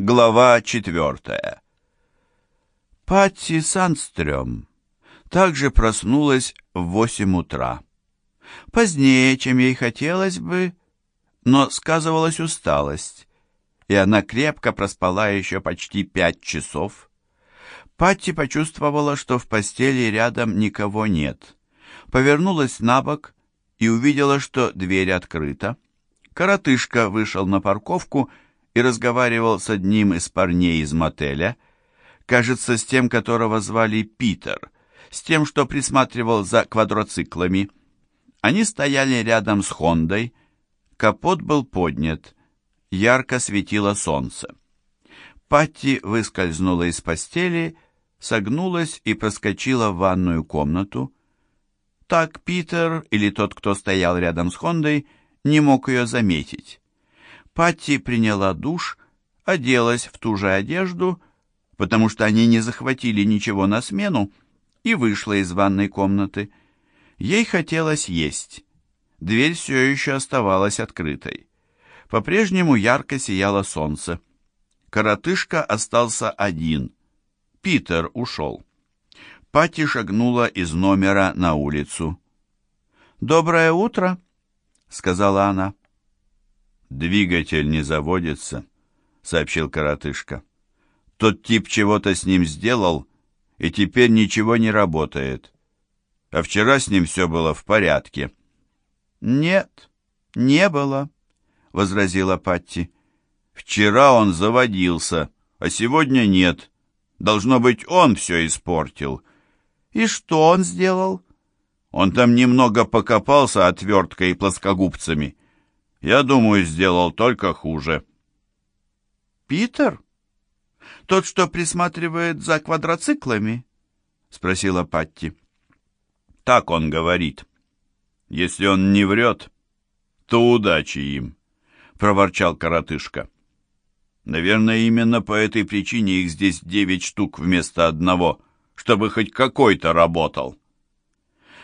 Глава четвертая. Патти Сандстрём также проснулась в восемь утра. Позднее, чем ей хотелось бы, но сказывалась усталость, и она крепко проспала еще почти пять часов. Патти почувствовала, что в постели рядом никого нет. Повернулась на бок и увидела, что дверь открыта. Коротышка вышел на парковку и, и разговаривал с одним из парней из мотеля, кажется, с тем, которого звали Питер, с тем, что присматривал за квадроциклами. Они стояли рядом с Хондой, капот был поднят, ярко светило солнце. Патти выскользнула из постели, согнулась и проскочила в ванную комнату. Так Питер, или тот, кто стоял рядом с Хондой, не мог ее заметить. Патти приняла душ, оделась в ту же одежду, потому что они не захватили ничего на смену, и вышла из ванной комнаты. Ей хотелось есть. Дверь все еще оставалась открытой. По-прежнему ярко сияло солнце. Коротышка остался один. Питер ушел. Патти шагнула из номера на улицу. «Доброе утро», — сказала она. «Двигатель не заводится», — сообщил коротышка. «Тот тип чего-то с ним сделал, и теперь ничего не работает. А вчера с ним все было в порядке». «Нет, не было», — возразила Патти. «Вчера он заводился, а сегодня нет. Должно быть, он все испортил». «И что он сделал?» «Он там немного покопался отверткой и плоскогубцами» я думаю, сделал только хуже. Питер? Тот, что присматривает за квадроциклами? Спросила Патти. Так он говорит. Если он не врет, то удачи им, проворчал коротышка. Наверное, именно по этой причине их здесь девять штук вместо одного, чтобы хоть какой-то работал.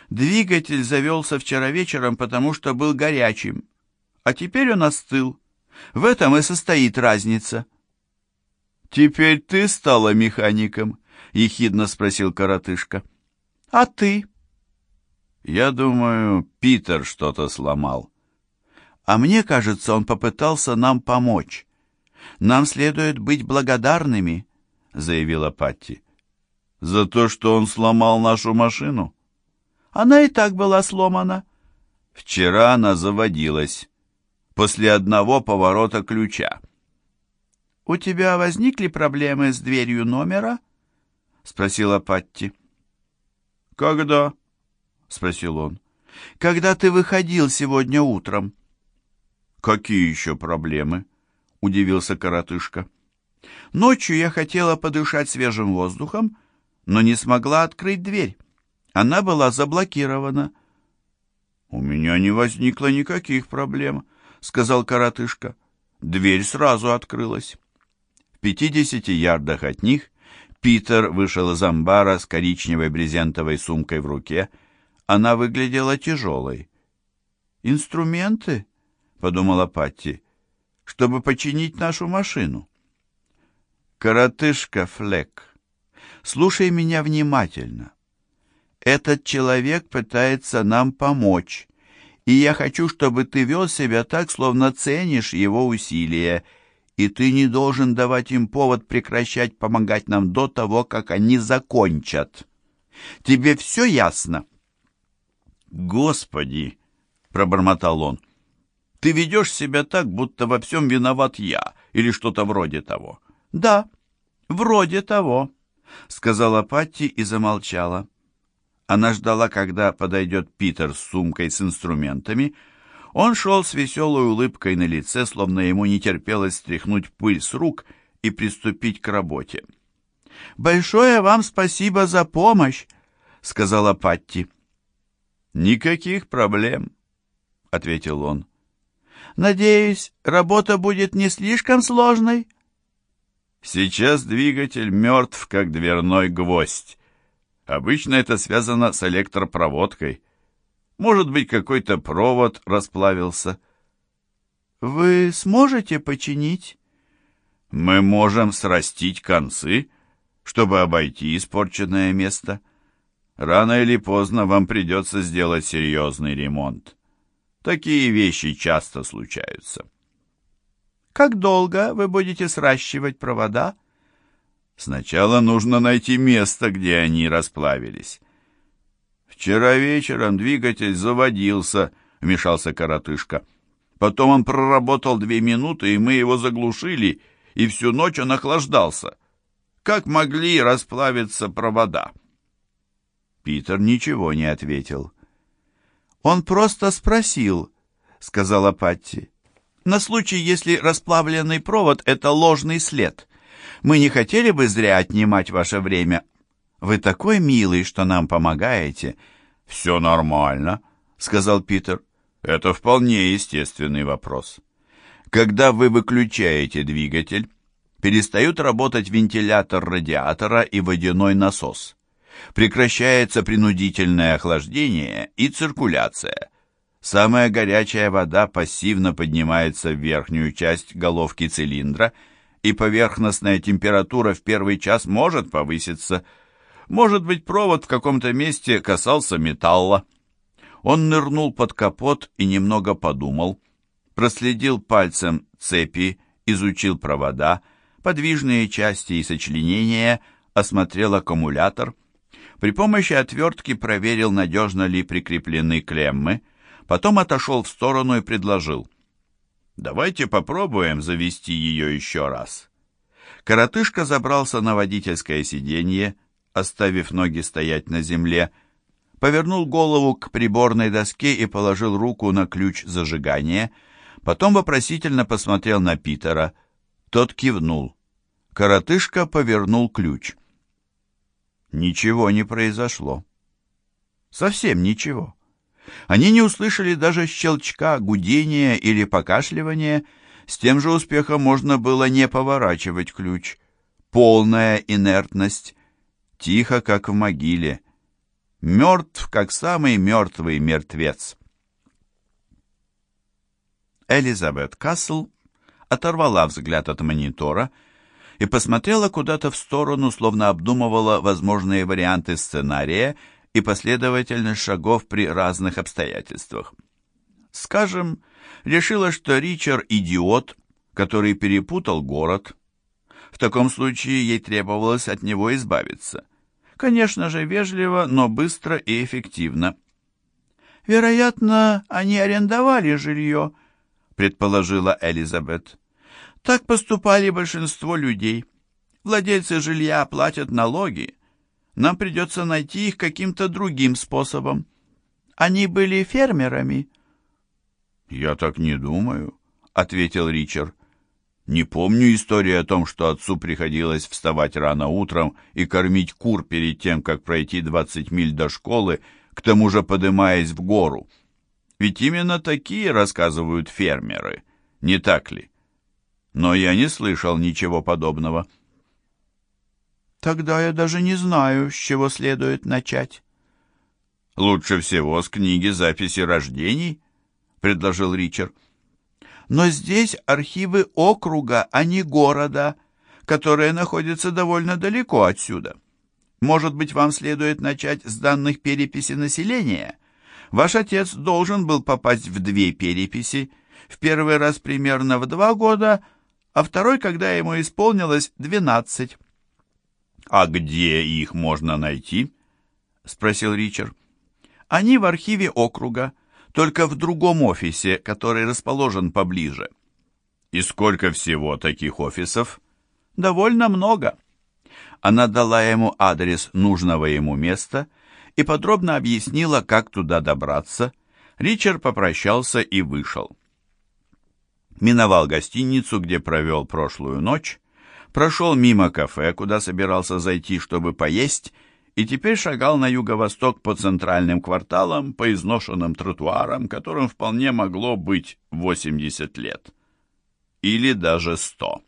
Двигатель завелся вчера вечером, потому что был горячим, а теперь он остыл. В этом и состоит разница. «Теперь ты стала механиком?» — ехидно спросил коротышка. «А ты?» «Я думаю, Питер что-то сломал». «А мне кажется, он попытался нам помочь. Нам следует быть благодарными», — заявила Патти. «За то, что он сломал нашу машину?» «Она и так была сломана». «Вчера она заводилась» после одного поворота ключа. «У тебя возникли проблемы с дверью номера?» — спросила Патти. «Когда?» — спросил он. «Когда ты выходил сегодня утром». «Какие еще проблемы?» — удивился коротышка. «Ночью я хотела подышать свежим воздухом, но не смогла открыть дверь. Она была заблокирована». «У меня не возникло никаких проблем», сказал коротышка. Дверь сразу открылась. В пятидесяти ярдах от них Питер вышел из амбара с коричневой брезентовой сумкой в руке. Она выглядела тяжелой. «Инструменты?» — подумала Патти. «Чтобы починить нашу машину». «Коротышка Флек, слушай меня внимательно. Этот человек пытается нам помочь» и я хочу, чтобы ты вел себя так, словно ценишь его усилия, и ты не должен давать им повод прекращать помогать нам до того, как они закончат. Тебе все ясно?» «Господи!» — пробормотал он. «Ты ведешь себя так, будто во всем виноват я, или что-то вроде того». «Да, вроде того», — сказала Патти и замолчала. Она ждала, когда подойдет Питер с сумкой с инструментами. Он шел с веселой улыбкой на лице, словно ему не терпелось стряхнуть пыль с рук и приступить к работе. «Большое вам спасибо за помощь», — сказала Патти. «Никаких проблем», — ответил он. «Надеюсь, работа будет не слишком сложной?» «Сейчас двигатель мертв, как дверной гвоздь. Обычно это связано с электропроводкой. Может быть, какой-то провод расплавился. Вы сможете починить? Мы можем срастить концы, чтобы обойти испорченное место. Рано или поздно вам придется сделать серьезный ремонт. Такие вещи часто случаются. Как долго вы будете сращивать провода? Сначала нужно найти место, где они расплавились. Вчера вечером двигатель заводился, вмешался коротышка. Потом он проработал две минуты, и мы его заглушили, и всю ночь он охлаждался. Как могли расплавиться провода? Питер ничего не ответил. «Он просто спросил», — сказала Патти. «На случай, если расплавленный провод — это ложный след. Мы не хотели бы зря отнимать ваше время. Вы такой милый, что нам помогаете». «Все нормально», — сказал Питер. «Это вполне естественный вопрос. Когда вы выключаете двигатель, перестают работать вентилятор радиатора и водяной насос. Прекращается принудительное охлаждение и циркуляция. Самая горячая вода пассивно поднимается в верхнюю часть головки цилиндра, и поверхностная температура в первый час может повыситься. Может быть, провод в каком-то месте касался металла. Он нырнул под капот и немного подумал. Проследил пальцем цепи, изучил провода, подвижные части и сочленения, осмотрел аккумулятор — при помощи отвертки проверил, надежно ли прикреплены клеммы, потом отошел в сторону и предложил. «Давайте попробуем завести ее еще раз». Коротышка забрался на водительское сиденье, оставив ноги стоять на земле, повернул голову к приборной доске и положил руку на ключ зажигания, потом вопросительно посмотрел на Питера. Тот кивнул. Коротышка повернул ключ. Ничего не произошло. Совсем ничего. Они не услышали даже щелчка, гудения или покашливания. С тем же успехом можно было не поворачивать ключ. Полная инертность. Тихо, как в могиле. Мертв, как самый мертвый мертвец. Элизабет Касл оторвала взгляд от монитора и посмотрела куда-то в сторону, словно обдумывала возможные варианты сценария и последовательность шагов при разных обстоятельствах. Скажем, решила, что Ричард – идиот, который перепутал город. В таком случае ей требовалось от него избавиться. Конечно же, вежливо, но быстро и эффективно. «Вероятно, они арендовали жилье», — предположила Элизабет. Так поступали большинство людей. Владельцы жилья платят налоги. Нам придется найти их каким-то другим способом. Они были фермерами. «Я так не думаю», — ответил Ричард. «Не помню истории о том, что отцу приходилось вставать рано утром и кормить кур перед тем, как пройти двадцать миль до школы, к тому же подымаясь в гору. Ведь именно такие рассказывают фермеры, не так ли?» но я не слышал ничего подобного. Тогда я даже не знаю, с чего следует начать. Лучше всего с книги записи рождений, предложил Ричард. Но здесь архивы округа, а не города, которые находятся довольно далеко отсюда. Может быть, вам следует начать с данных переписи населения? Ваш отец должен был попасть в две переписи. В первый раз примерно в два года, а второй, когда ему исполнилось двенадцать. «А где их можно найти?» — спросил Ричард. «Они в архиве округа, только в другом офисе, который расположен поближе». «И сколько всего таких офисов?» «Довольно много». Она дала ему адрес нужного ему места и подробно объяснила, как туда добраться. Ричард попрощался и вышел миновал гостиницу, где провел прошлую ночь, прошел мимо кафе, куда собирался зайти, чтобы поесть, и теперь шагал на юго-восток по центральным кварталам, по изношенным тротуарам, которым вполне могло быть 80 лет. Или даже 100.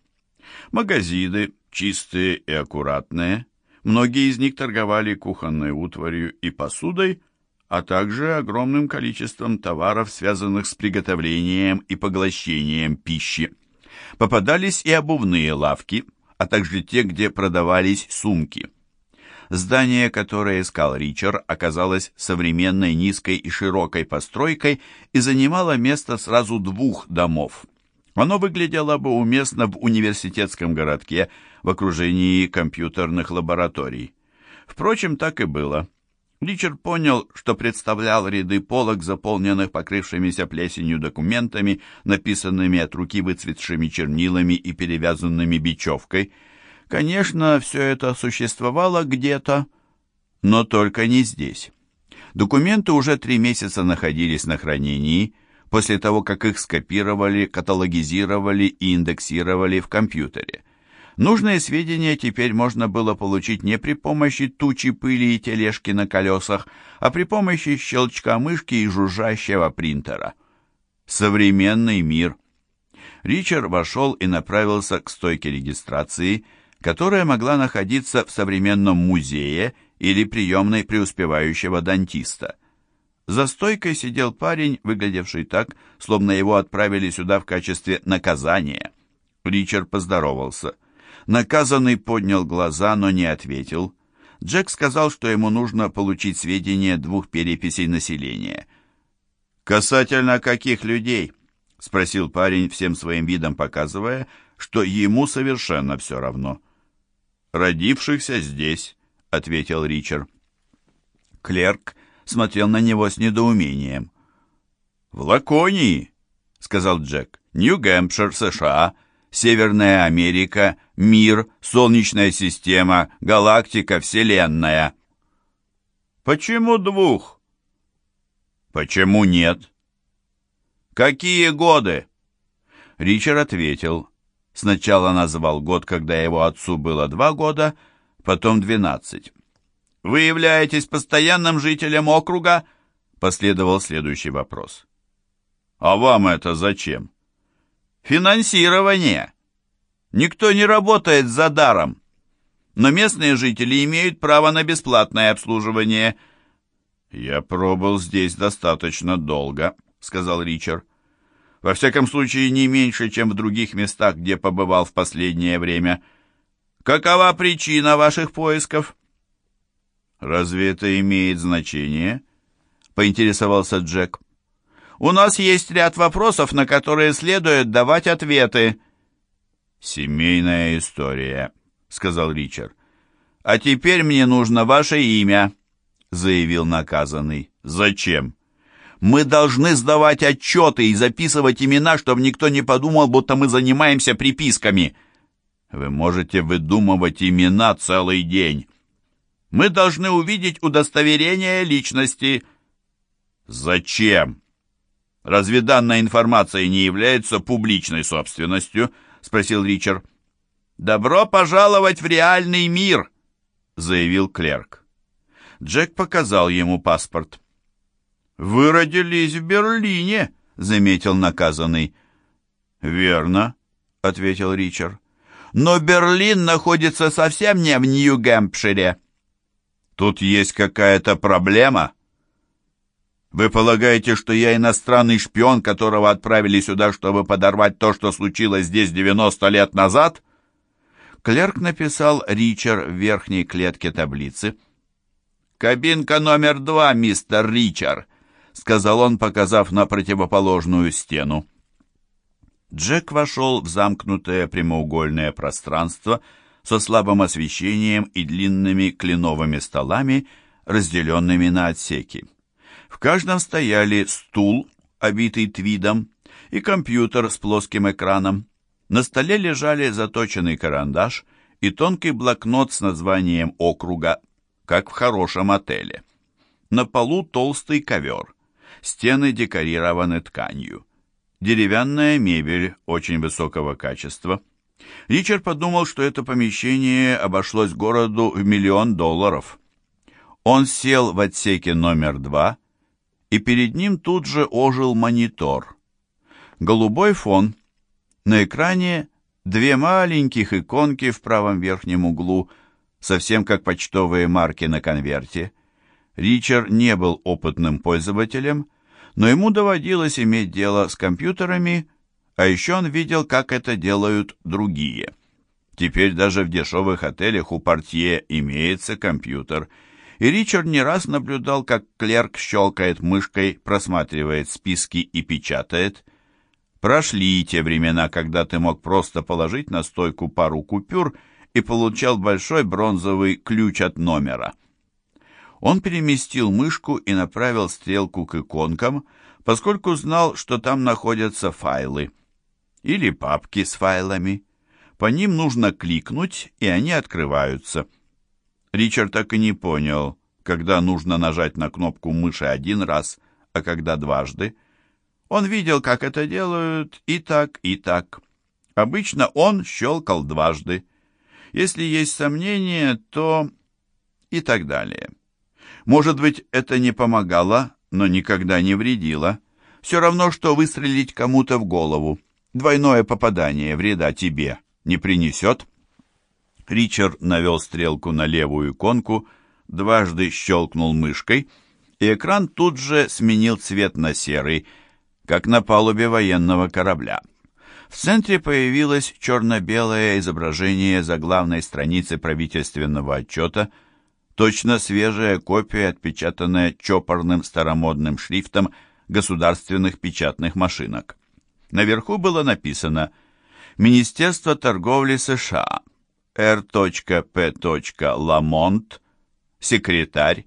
Магазины, чистые и аккуратные, многие из них торговали кухонной утварью и посудой, а также огромным количеством товаров, связанных с приготовлением и поглощением пищи. Попадались и обувные лавки, а также те, где продавались сумки. Здание, которое искал Ричард, оказалось современной низкой и широкой постройкой и занимало место сразу двух домов. Оно выглядело бы уместно в университетском городке в окружении компьютерных лабораторий. Впрочем, так и было. Ричард понял, что представлял ряды полок, заполненных покрывшимися плесенью документами, написанными от руки выцветшими чернилами и перевязанными бечевкой. Конечно, все это существовало где-то, но только не здесь. Документы уже три месяца находились на хранении, после того, как их скопировали, каталогизировали и индексировали в компьютере. Нужные сведения теперь можно было получить не при помощи тучи пыли и тележки на колесах, а при помощи щелчка мышки и жужжащего принтера. Современный мир. Ричард вошел и направился к стойке регистрации, которая могла находиться в современном музее или приемной преуспевающего дантиста. За стойкой сидел парень, выглядевший так, словно его отправили сюда в качестве наказания. Ричард поздоровался – Наказанный поднял глаза, но не ответил. Джек сказал, что ему нужно получить сведения двух переписей населения. «Касательно каких людей?» — спросил парень, всем своим видом показывая, что ему совершенно все равно. «Родившихся здесь», — ответил Ричард. Клерк смотрел на него с недоумением. «В Лаконии», — сказал Джек, — «Нью-Гэмпшир, США, Северная Америка, мир, Солнечная система, галактика, Вселенная. Почему двух? Почему нет? Какие годы? Ричард ответил. Сначала назвал год, когда его отцу было два года, потом двенадцать. «Вы являетесь постоянным жителем округа?» Последовал следующий вопрос. «А вам это зачем?» Финансирование. Никто не работает за даром. Но местные жители имеют право на бесплатное обслуживание. «Я пробыл здесь достаточно долго», — сказал Ричард. «Во всяком случае, не меньше, чем в других местах, где побывал в последнее время. Какова причина ваших поисков?» «Разве это имеет значение?» — поинтересовался Джек. У нас есть ряд вопросов, на которые следует давать ответы». «Семейная история», — сказал Ричард. «А теперь мне нужно ваше имя», — заявил наказанный. «Зачем?» «Мы должны сдавать отчеты и записывать имена, чтобы никто не подумал, будто мы занимаемся приписками». «Вы можете выдумывать имена целый день». «Мы должны увидеть удостоверение личности». «Зачем?» Разве данная информация не является публичной собственностью?» — спросил Ричард. «Добро пожаловать в реальный мир!» — заявил клерк. Джек показал ему паспорт. «Вы родились в Берлине», — заметил наказанный. «Верно», — ответил Ричард. «Но Берлин находится совсем не в Нью-Гэмпшире». «Тут есть какая-то проблема?» Вы полагаете, что я иностранный шпион, которого отправили сюда, чтобы подорвать то, что случилось здесь 90 лет назад?» Клерк написал Ричард в верхней клетке таблицы. «Кабинка номер два, мистер Ричард», — сказал он, показав на противоположную стену. Джек вошел в замкнутое прямоугольное пространство со слабым освещением и длинными кленовыми столами, разделенными на отсеки. В каждом стояли стул, обитый твидом, и компьютер с плоским экраном. На столе лежали заточенный карандаш и тонкий блокнот с названием округа, как в хорошем отеле. На полу толстый ковер. Стены декорированы тканью. Деревянная мебель очень высокого качества. Ричард подумал, что это помещение обошлось городу в миллион долларов. Он сел в отсеке номер два и перед ним тут же ожил монитор. Голубой фон. На экране две маленьких иконки в правом верхнем углу, совсем как почтовые марки на конверте. Ричард не был опытным пользователем, но ему доводилось иметь дело с компьютерами, А еще он видел, как это делают другие. Теперь даже в дешевых отелях у портье имеется компьютер, и Ричард не раз наблюдал, как клерк щелкает мышкой, просматривает списки и печатает. Прошли те времена, когда ты мог просто положить на стойку пару купюр и получал большой бронзовый ключ от номера. Он переместил мышку и направил стрелку к иконкам, поскольку знал, что там находятся файлы или папки с файлами. По ним нужно кликнуть, и они открываются. Ричард так и не понял, когда нужно нажать на кнопку мыши один раз, а когда дважды. Он видел, как это делают и так, и так. Обычно он щелкал дважды. Если есть сомнения, то и так далее. Может быть, это не помогало, но никогда не вредило. Все равно, что выстрелить кому-то в голову. Двойное попадание вреда тебе не принесет. Ричард навел стрелку на левую иконку, дважды щелкнул мышкой, и экран тут же сменил цвет на серый, как на палубе военного корабля. В центре появилось черно-белое изображение заглавной страницы правительственного отчета, точно свежая копия, отпечатанная чопорным старомодным шрифтом государственных печатных машинок. Наверху было написано «Министерство торговли США, R.P. Ламонт, секретарь,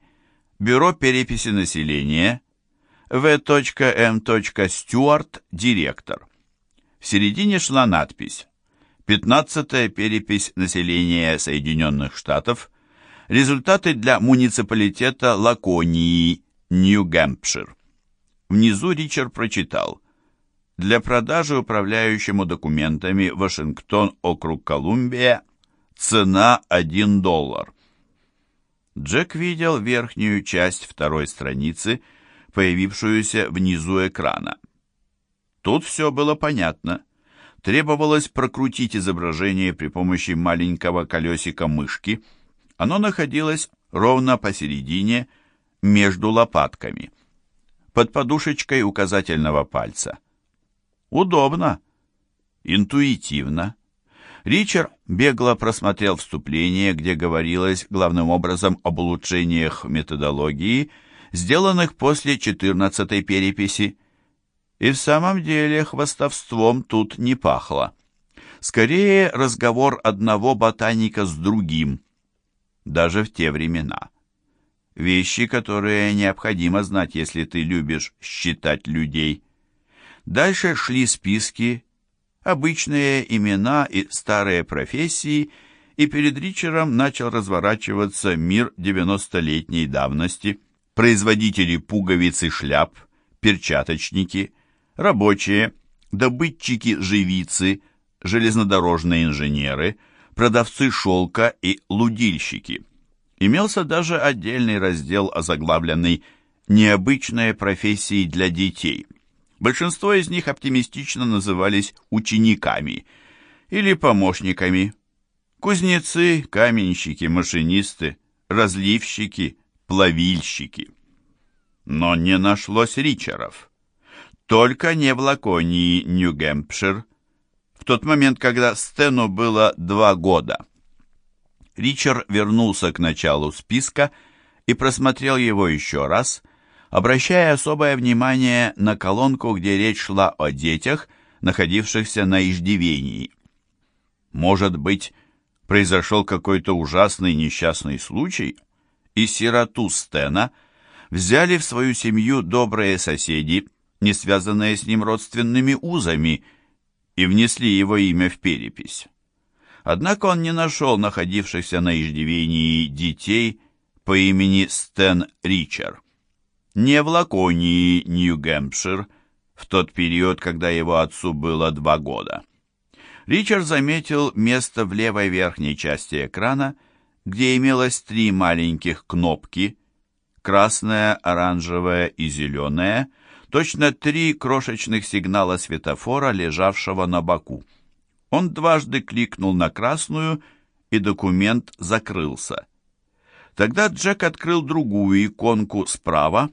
Бюро переписи населения, В.М. Стюарт, директор». В середине шла надпись «Пятнадцатая перепись населения Соединенных Штатов. Результаты для муниципалитета Лаконии, Нью-Гэмпшир». Внизу Ричард прочитал – для продажи управляющему документами Вашингтон, округ Колумбия, цена 1 доллар. Джек видел верхнюю часть второй страницы, появившуюся внизу экрана. Тут все было понятно. Требовалось прокрутить изображение при помощи маленького колесика мышки. Оно находилось ровно посередине, между лопатками, под подушечкой указательного пальца. Удобно. Интуитивно. Ричард бегло просмотрел вступление, где говорилось главным образом об улучшениях методологии, сделанных после 14-й переписи. И в самом деле хвастовством тут не пахло. Скорее, разговор одного ботаника с другим, даже в те времена. Вещи, которые необходимо знать, если ты любишь считать людей – Дальше шли списки, обычные имена и старые профессии, и перед Ричером начал разворачиваться мир 90-летней давности. Производители пуговиц и шляп, перчаточники, рабочие, добытчики живицы, железнодорожные инженеры, продавцы шелка и лудильщики. Имелся даже отдельный раздел, озаглавленный «Необычные профессии для детей». Большинство из них оптимистично назывались учениками или помощниками. Кузнецы, каменщики, машинисты, разливщики, плавильщики. Но не нашлось Ричеров. Только не в Лаконии, Нью-Гэмпшир, в тот момент, когда Стэну было два года. Ричард вернулся к началу списка и просмотрел его еще раз, обращая особое внимание на колонку, где речь шла о детях, находившихся на иждивении. Может быть, произошел какой-то ужасный несчастный случай, и сироту Стена взяли в свою семью добрые соседи, не связанные с ним родственными узами, и внесли его имя в перепись. Однако он не нашел находившихся на иждивении детей по имени Стэн Ричард не в Лаконии, Нью-Гэмпшир, в тот период, когда его отцу было два года. Ричард заметил место в левой верхней части экрана, где имелось три маленьких кнопки, красная, оранжевая и зеленая, точно три крошечных сигнала светофора, лежавшего на боку. Он дважды кликнул на красную, и документ закрылся. Тогда Джек открыл другую иконку справа,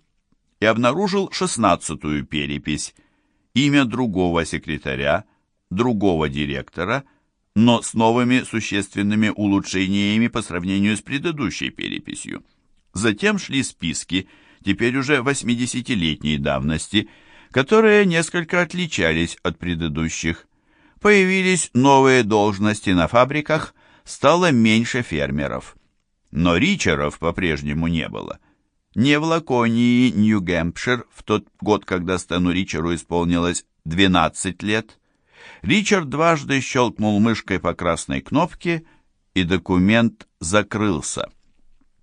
и обнаружил шестнадцатую перепись, имя другого секретаря, другого директора, но с новыми существенными улучшениями по сравнению с предыдущей переписью. Затем шли списки, теперь уже 80-летней давности, которые несколько отличались от предыдущих. Появились новые должности на фабриках, стало меньше фермеров. Но ричеров по-прежнему не было. Не в Лаконии, Нью-Гэмпшир, в тот год, когда Стэну Ричеру исполнилось 12 лет, Ричард дважды щелкнул мышкой по красной кнопке, и документ закрылся.